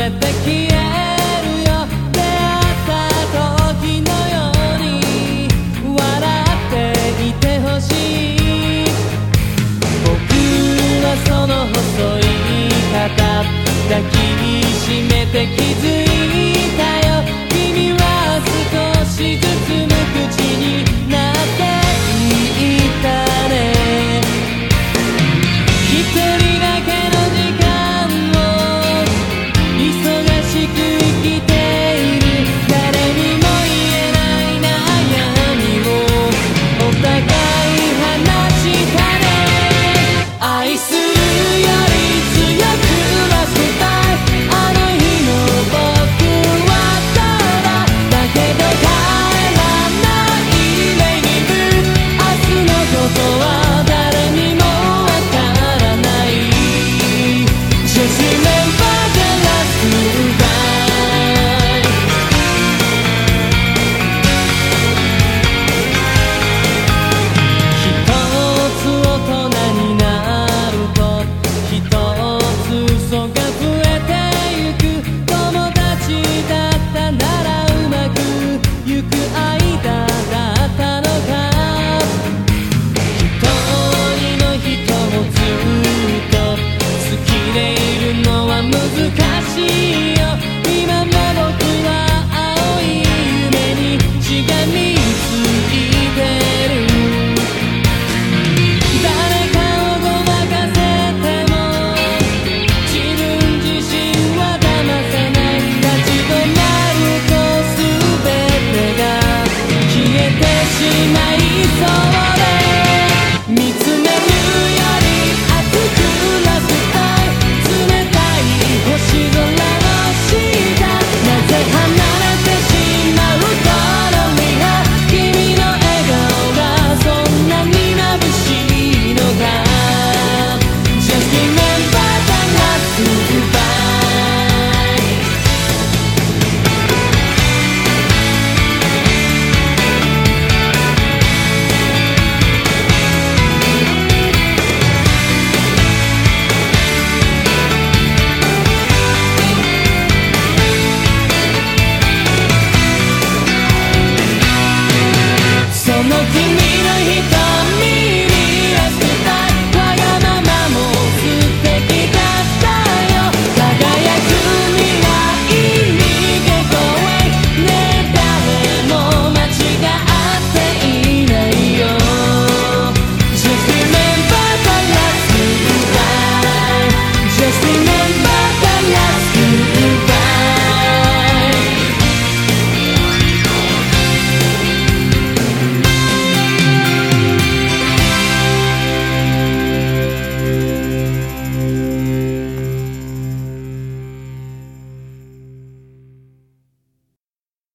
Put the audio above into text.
全て消えるよ。出会った時のように笑っていてほしい。僕はその細い肩抱き 그